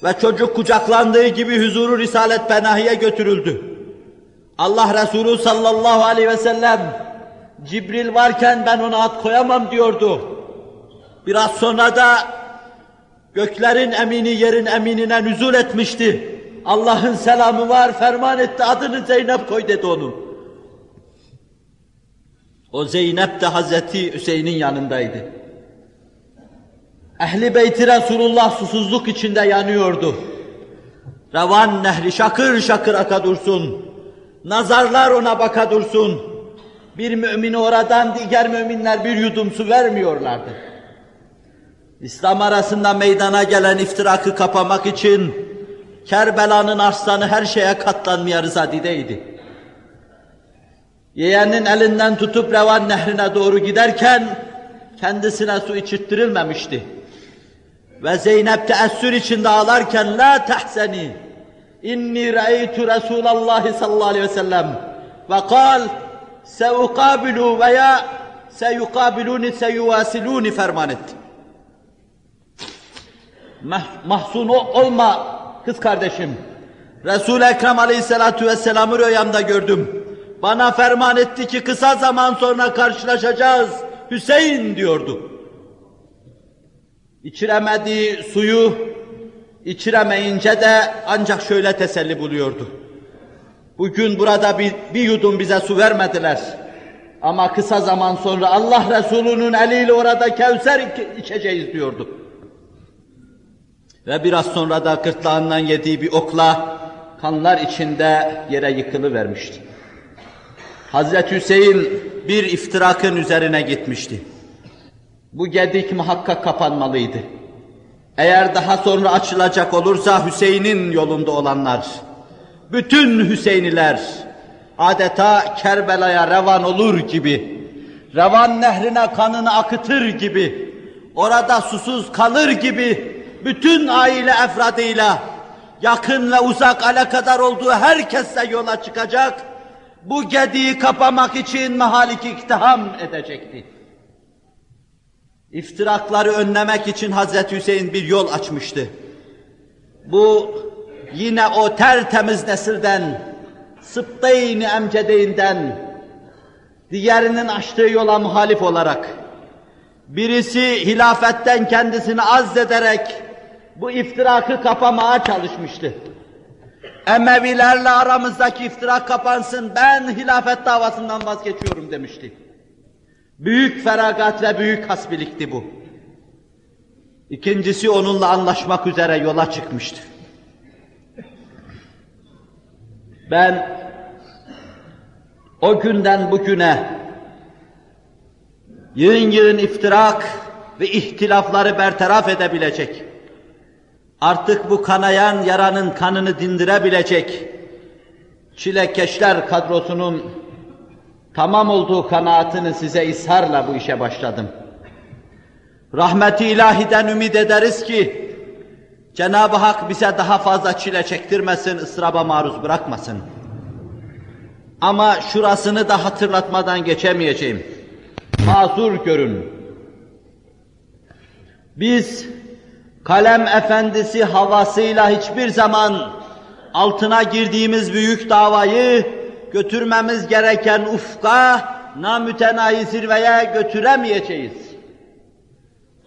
Ve çocuk kucaklandığı gibi huzuru Risalet Benahi'ye götürüldü. Allah Resulü sallallahu aleyhi ve sellem Cibril varken ben ona ad koyamam diyordu. Biraz sonra da göklerin emini yerin eminine nüzul etmişti. Allah'ın selamı var, ferman etti, adını Zeynep koy dedi onu. O Zeynep de Hazreti Hüseyin'in yanındaydı. Ehli beyti Resulullah susuzluk içinde yanıyordu. Revan nehri şakır şakır aka dursun. Nazarlar ona baka dursun. Bir mümini oradan diğer müminler bir yudum su vermiyorlardı. İslam arasında meydana gelen iftirakı kapamak için Kerbela'nın arslanı her şeye katlanmaya rızadideydi. Yeğenin elinden tutup Revan nehrine doğru giderken kendisine su içirttirilmemişti. Ve Zeynep teessür içinde ağlarken la tehzeni inni ra'eytu Resulallah sallallahu aleyhi ve sellem ve kal seukabilu veya seyukabiluni seyuvasiluni ferman etti. Mahzun olma kız kardeşim. Resul-i Ekrem aleyhissalatu vesselam'ı rüyamda gördüm. Bana ferman etti ki kısa zaman sonra karşılaşacağız. Hüseyin diyordu. İçiremediği suyu içiremeyince de ancak şöyle teselli buluyordu. Bugün burada bir, bir yudum bize su vermediler. Ama kısa zaman sonra Allah Resulü'nün eliyle orada Kevser içeceğiz diyordu. Ve biraz sonra da gırtlağından yediği bir okla kanlar içinde yere yıkılıvermişti. Hazreti Hüseyin bir iftirakın üzerine gitmişti. Bu gedik muhakkak kapanmalıydı. Eğer daha sonra açılacak olursa Hüseyin'in yolunda olanlar, bütün Hüseyniler adeta Kerbela'ya revan olur gibi, revan nehrine kanını akıtır gibi, orada susuz kalır gibi, bütün aile efradıyla, yakın ve uzak alakadar olduğu herkesle yola çıkacak, bu gediği kapamak için mahalik iktiham edecekti. İftirakları önlemek için Hazreti Hüseyin bir yol açmıştı. Bu yine o tertemiz nesilden, Sıbteyni emcedeyinden, diğerinin açtığı yola muhalif olarak, birisi hilafetten kendisini azzederek bu iftirakı kapamaya çalışmıştı. Emevilerle aramızdaki iftirak kapansın, ben hilafet davasından vazgeçiyorum demişti. Büyük feragat ve büyük hasbilikti bu. İkincisi onunla anlaşmak üzere yola çıkmıştı. Ben o günden bugüne yığın yığın iftirak ve ihtilafları bertaraf edebilecek, artık bu kanayan yaranın kanını dindirebilecek çilekeşler kadrosunun tamam olduğu kanaatini size isharla bu işe başladım. Rahmeti ilahiden ümit ederiz ki Cenab-ı Hak bize daha fazla çile çektirmesin, ısraba maruz bırakmasın. Ama şurasını da hatırlatmadan geçemeyeceğim. Mazur görün. Biz kalem efendisi havasıyla hiçbir zaman altına girdiğimiz büyük davayı götürmemiz gereken ufka namütenayi zirveye götüremeyeceğiz.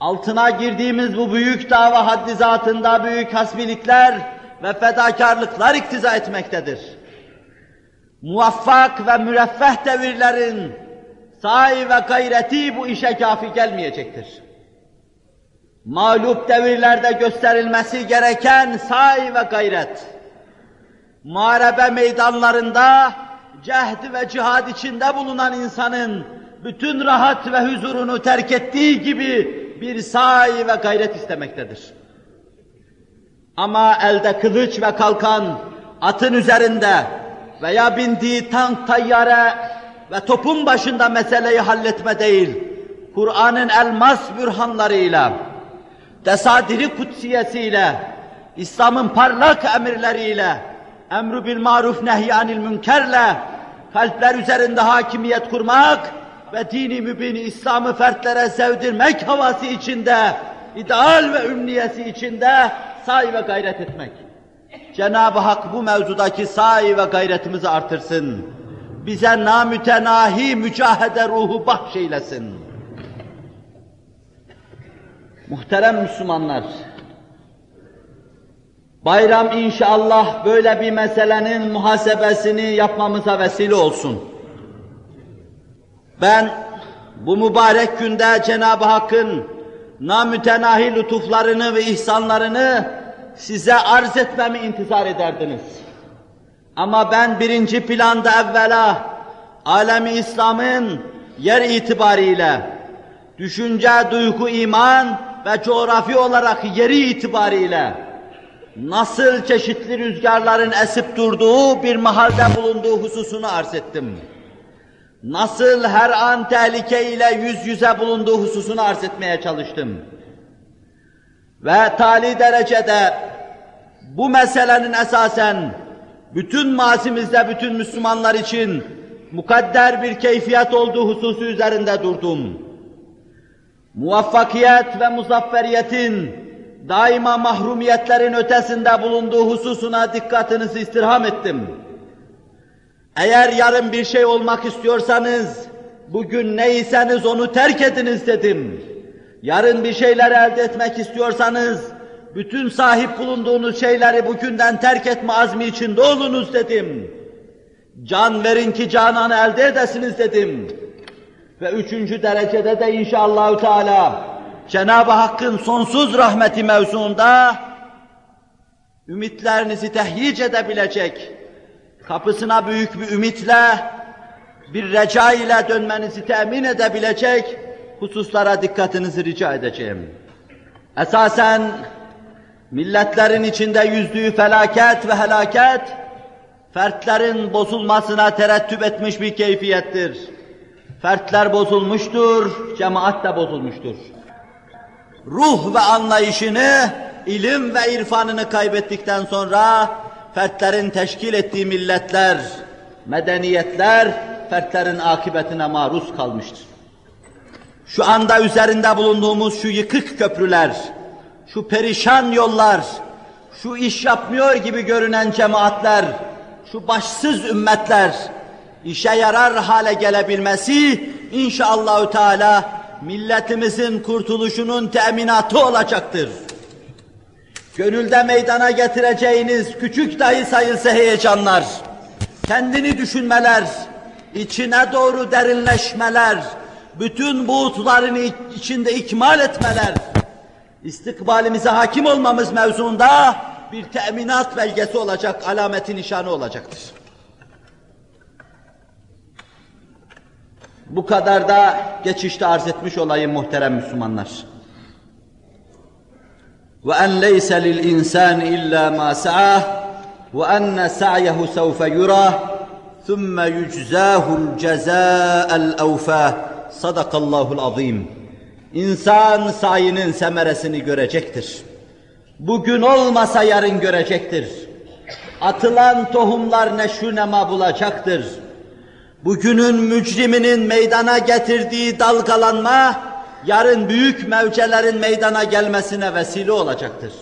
Altına girdiğimiz bu büyük dava haddi zatında büyük hasbilikler ve fedakarlıklar iktiza etmektedir. Muvaffak ve müreffeh devirlerin sahi ve gayreti bu işe kafi gelmeyecektir. Mağlup devirlerde gösterilmesi gereken sahi ve gayret, muharebe meydanlarında cehd ve cihad içinde bulunan insanın bütün rahat ve huzurunu terk ettiği gibi bir sahi ve gayret istemektedir. Ama elde kılıç ve kalkan, atın üzerinde veya bindiği tank, tayyare ve topun başında meseleyi halletme değil, Kur'an'ın elmas bürhanlarıyla, tesadiri kutsiyesiyle, İslam'ın parlak emirleriyle, emru bil maruf nehyanil münkerle, kalpler üzerinde hakimiyet kurmak ve dini mübini İslam'ı fertlere sevdirmek havası içinde, ideal ve ümniyesi içinde sahi ve gayret etmek. Cenab-ı Hak bu mevzudaki sahi ve gayretimizi artırsın. Bize namütenahi mücahede ruhu bahşeylesin. Muhterem Müslümanlar, bayram inşallah böyle bir meselenin muhasebesini yapmamıza vesile olsun. Ben bu mübarek günde Cenab-ı Hakk'ın namütenahi lütuflarını ve ihsanlarını size arz etmemi intizar ederdiniz. Ama ben birinci planda evvela alemi İslam'ın yer itibariyle, düşünce, duygu, iman ve coğrafi olarak yeri itibariyle nasıl çeşitli rüzgarların esip durduğu bir mahalde bulunduğu hususunu arz ettim. Nasıl her an tehlike ile yüz yüze bulunduğu hususunu arz etmeye çalıştım. Ve tali derecede bu meselenin esasen bütün mazimizde bütün Müslümanlar için mukadder bir keyfiyet olduğu hususu üzerinde durdum. Muvaffakiyet ve muzafferiyetin daima mahrumiyetlerin ötesinde bulunduğu hususuna dikkatinizi istirham ettim. Eğer yarın bir şey olmak istiyorsanız, bugün neyseniz onu terk ediniz dedim. Yarın bir şeyler elde etmek istiyorsanız, bütün sahip bulunduğunuz şeyleri bugünden terk etme azmi içinde olunuz dedim. Can verin ki cananı elde edesiniz dedim. Ve üçüncü derecede de inşallahü teala Cenab-ı Hakk'ın sonsuz rahmeti mevzuunda ümitlerinizi tehyic edebilecek, kapısına büyük bir ümitle, bir reca ile dönmenizi temin edebilecek hususlara dikkatinizi rica edeceğim. Esasen milletlerin içinde yüzdüğü felaket ve helaket, fertlerin bozulmasına terettüp etmiş bir keyfiyettir. Fertler bozulmuştur, cemaat de bozulmuştur. Ruh ve anlayışını, ilim ve irfanını kaybettikten sonra fertlerin teşkil ettiği milletler, medeniyetler fertlerin akıbetine maruz kalmıştır. Şu anda üzerinde bulunduğumuz şu yıkık köprüler, şu perişan yollar, şu iş yapmıyor gibi görünen cemaatler, şu başsız ümmetler işe yarar hale gelebilmesi inşallahü teala milletimizin kurtuluşunun teminatı olacaktır. Gönülde meydana getireceğiniz küçük dahi sayılsa heyecanlar, kendini düşünmeler, içine doğru derinleşmeler, bütün buğutlarını içinde ikmal etmeler, istikbalimize hakim olmamız mevzuunda bir teminat belgesi olacak, alameti nişanı olacaktır. Bu kadar da geçişte arz etmiş olayım muhterem Müslümanlar. Ve en leyse lil insan illa ma sa'a ve enne sa'yehu sevfe yura thumma yuczahul cezaa'l evfa. Sadakallahu'l azim. İnsan sayının semeresini görecektir. Bugün olmasa yarın görecektir. Atılan tohumlar neşru nema bulacaktır Bugünün mücriminin meydana getirdiği dalgalanma, yarın büyük mevcelerin meydana gelmesine vesile olacaktır.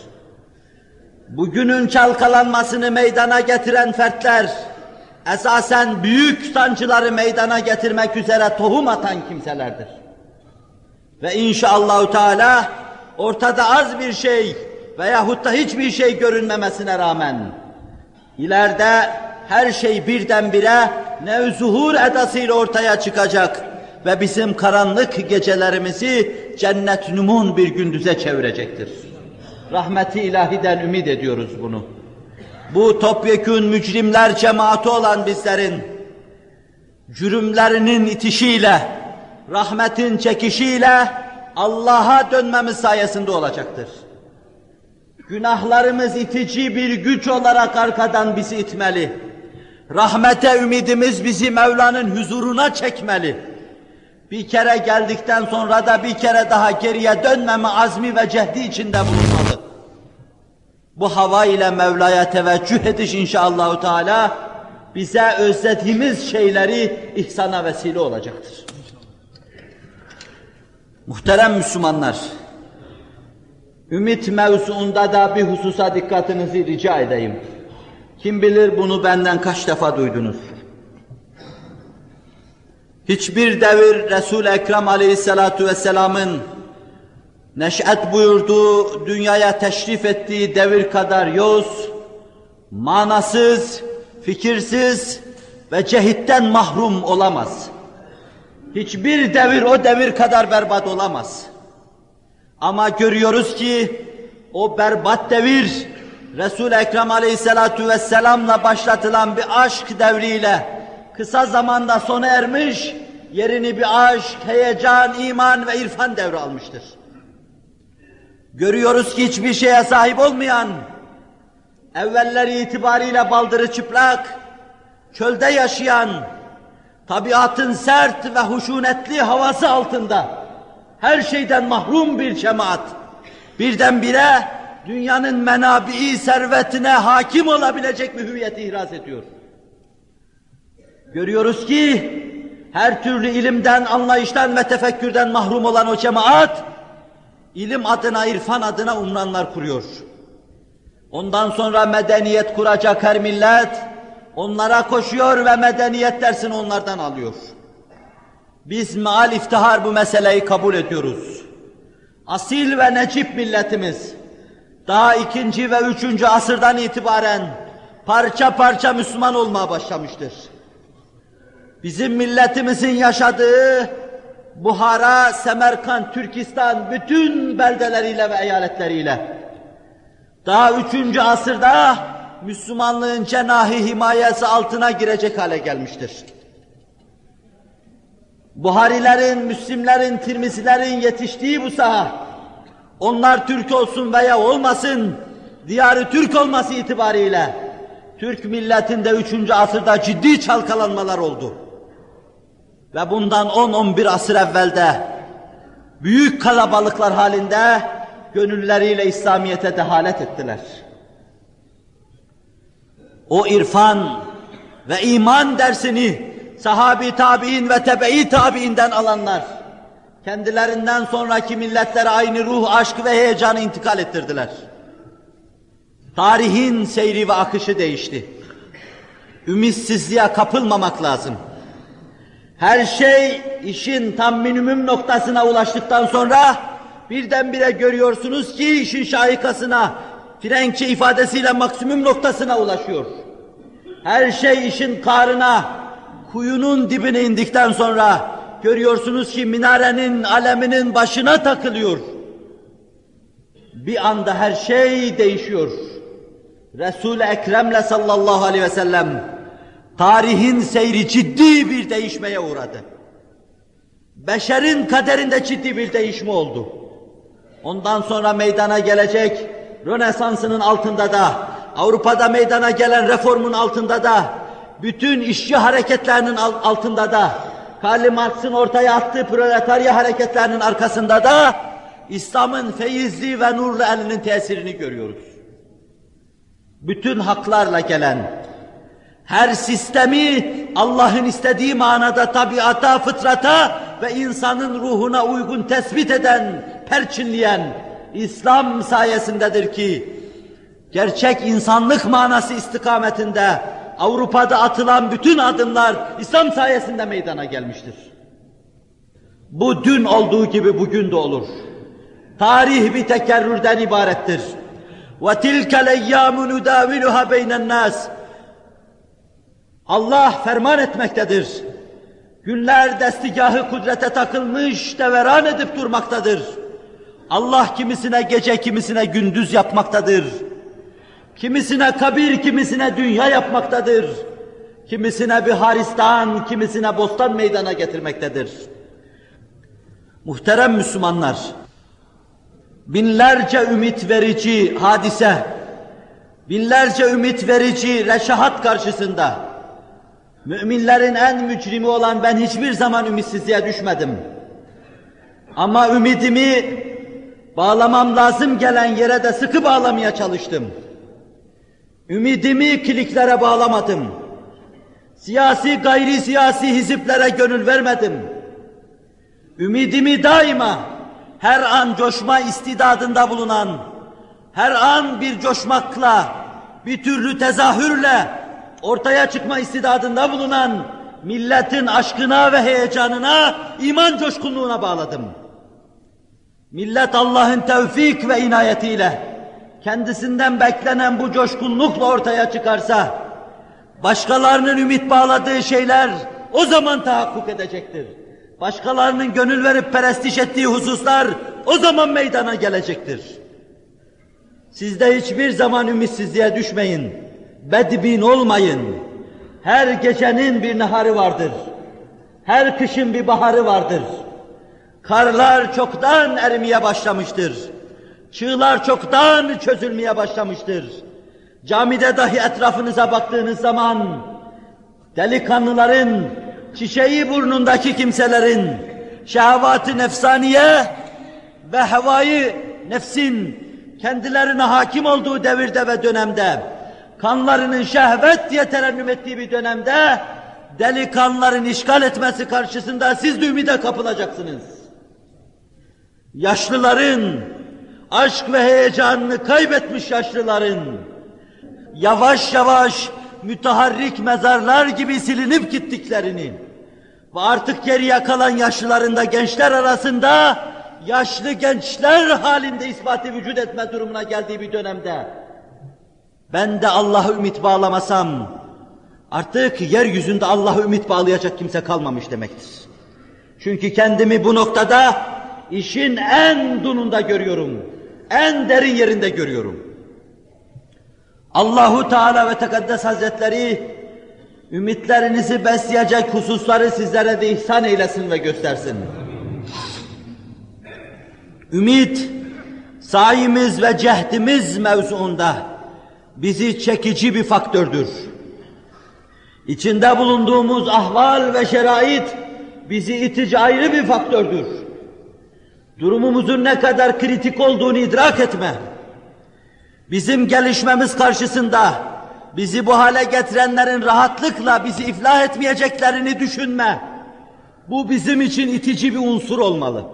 Bugünün çalkalanmasını meydana getiren fertler, esasen büyük sancıları meydana getirmek üzere tohum atan kimselerdir. Ve inşallahü teala ortada az bir şey veyahut da hiçbir şey görünmemesine rağmen ileride her şey birdenbire nevzuhur edasıyla ortaya çıkacak ve bizim karanlık gecelerimizi cennet numun bir gündüze çevirecektir. Rahmeti ilahiden ümit ediyoruz bunu. Bu topyekün mücrimler cemaati olan bizlerin cürümlerinin itişiyle, rahmetin çekişiyle Allah'a dönmemiz sayesinde olacaktır. Günahlarımız itici bir güç olarak arkadan bizi itmeli. Rahmete ümidimiz bizi Mevla'nın huzuruna çekmeli. Bir kere geldikten sonra da bir kere daha geriye dönmeme azmi ve cehdi içinde bulunmalı. Bu hava ile Mevla'ya teveccüh ediş inşallahü teala bize özlediğimiz şeyleri ihsana vesile olacaktır. Muhterem Müslümanlar, ümit mevzuunda da bir hususa dikkatinizi rica edeyim. Kim bilir bunu benden kaç defa duydunuz. Hiçbir devir Resul-i Ekrem aleyhissalatu vesselamın neş'et buyurduğu, dünyaya teşrif ettiği devir kadar yoz, manasız, fikirsiz ve cehitten mahrum olamaz. Hiçbir devir o devir kadar berbat olamaz. Ama görüyoruz ki o berbat devir Resul-i Ekrem aleyhissalatu vesselamla başlatılan bir aşk devriyle kısa zamanda sona ermiş, yerini bir aşk, heyecan, iman ve irfan devri almıştır. Görüyoruz ki hiçbir şeye sahip olmayan, evvelleri itibariyle baldırı çıplak, çölde yaşayan, tabiatın sert ve huşunetli havası altında, her şeyden mahrum bir cemaat, birdenbire dünyanın menabii servetine hakim olabilecek bir hüviyeti ihraz ediyor. Görüyoruz ki her türlü ilimden, anlayıştan ve tefekkürden mahrum olan o cemaat, ilim adına, irfan adına umranlar kuruyor. Ondan sonra medeniyet kuracak her millet, onlara koşuyor ve medeniyet dersini onlardan alıyor. Biz meal iftihar bu meseleyi kabul ediyoruz. Asil ve necip milletimiz, daha ikinci ve üçüncü asırdan itibaren parça parça Müslüman olmaya başlamıştır. Bizim milletimizin yaşadığı Buhara, Semerkant, Türkistan bütün beldeleriyle ve eyaletleriyle daha üçüncü asırda Müslümanlığın cenahi himayesi altına girecek hale gelmiştir. Buharilerin, Müslimlerin, Tirmizilerin yetiştiği bu saha, onlar Türk olsun veya olmasın, diyarı Türk olması itibariyle, Türk milletinde üçüncü asırda ciddi çalkalanmalar oldu. Ve bundan 10-11 asır evvelde, büyük kalabalıklar halinde, gönülleriyle İslamiyet'e dehalet ettiler. O irfan ve iman dersini sahabi tabi'in ve tebe-i tabi'inden alanlar, kendilerinden sonraki milletlere aynı ruh, aşk ve heyecanı intikal ettirdiler. Tarihin seyri ve akışı değişti. Ümitsizliğe kapılmamak lazım. Her şey işin tam minimum noktasına ulaştıktan sonra birdenbire görüyorsunuz ki işin şahikasına, Frenkçe ifadesiyle maksimum noktasına ulaşıyor. Her şey işin karına, kuyunun dibine indikten sonra görüyorsunuz ki minarenin aleminin başına takılıyor. Bir anda her şey değişiyor. Resul-i Ekrem'le sallallahu aleyhi ve sellem tarihin seyri ciddi bir değişmeye uğradı. Beşerin kaderinde ciddi bir değişme oldu. Ondan sonra meydana gelecek Rönesans'ının altında da, Avrupa'da meydana gelen reformun altında da, bütün işçi hareketlerinin altında da, Karl Marx'ın ortaya attığı proletarya hareketlerinin arkasında da, İslam'ın feyizli ve nurlu elinin tesirini görüyoruz. Bütün haklarla gelen, her sistemi Allah'ın istediği manada tabiata, fıtrata ve insanın ruhuna uygun tespit eden, perçinleyen İslam sayesindedir ki gerçek insanlık manası istikametinde Avrupa'da atılan bütün adımlar İslam sayesinde meydana gelmiştir. Bu dün olduğu gibi bugün de olur. Tarih bir tekerrürden ibarettir. وَتِلْكَ الْاَيَّامُ نُدَاوِلُهَا بَيْنَ النَّاسِ Allah ferman etmektedir. Günler destigahı kudrete takılmış, deveran edip durmaktadır. Allah kimisine gece, kimisine gündüz yapmaktadır. Kimisine kabir, kimisine dünya yapmaktadır. kimisine bir haristan, kimisine bostan meydana getirmektedir. Muhterem Müslümanlar, binlerce ümit verici hadise, binlerce ümit verici reşahat karşısında, müminlerin en mücrimi olan ben hiçbir zaman ümitsizliğe düşmedim. Ama ümidimi bağlamam lazım gelen yere de sıkı bağlamaya çalıştım. Ümidimi kiliklere bağlamadım. Siyasi gayri siyasi hiziplere gönül vermedim. Ümidimi daima her an coşma istidadında bulunan, her an bir coşmakla, bir türlü tezahürle ortaya çıkma istidadında bulunan milletin aşkına ve heyecanına, iman coşkunluğuna bağladım. Millet Allah'ın tevfik ve inayetiyle kendisinden beklenen bu coşkunlukla ortaya çıkarsa, başkalarının ümit bağladığı şeyler o zaman tahakkuk edecektir. Başkalarının gönül verip perestiş ettiği hususlar o zaman meydana gelecektir. Siz de hiçbir zaman ümitsizliğe düşmeyin. Bedbin olmayın. Her gecenin bir naharı vardır. Her kışın bir baharı vardır. Karlar çoktan erimeye başlamıştır. Çığlar çoktan çözülmeye başlamıştır. Camide dahi etrafınıza baktığınız zaman delikanlıların, çiçeği burnundaki kimselerin şehvat-ı nefsaniye ve hevayı nefsin kendilerine hakim olduğu devirde ve dönemde kanlarının şehvet diye terennüm ettiği bir dönemde delikanlıların işgal etmesi karşısında siz de ümide kapılacaksınız. Yaşlıların, aşk ve heyecanını kaybetmiş yaşlıların, yavaş yavaş müteharrik mezarlar gibi silinip gittiklerini ve artık geriye kalan yaşlıların da gençler arasında yaşlı gençler halinde ispatı vücut etme durumuna geldiği bir dönemde ben de Allah'a ümit bağlamasam artık yeryüzünde Allah'a ümit bağlayacak kimse kalmamış demektir. Çünkü kendimi bu noktada işin en dununda görüyorum. En derin yerinde görüyorum. Allahu Teala ve Tekaddes Hazretleri ümitlerinizi besleyecek hususları sizlere de ihsan eylesin ve göstersin. Ümit, sayimiz ve cehdimiz mevzuunda bizi çekici bir faktördür. İçinde bulunduğumuz ahval ve şerait bizi itici ayrı bir faktördür. Durumumuzun ne kadar kritik olduğunu idrak etme. Bizim gelişmemiz karşısında bizi bu hale getirenlerin rahatlıkla bizi iflah etmeyeceklerini düşünme. Bu bizim için itici bir unsur olmalı.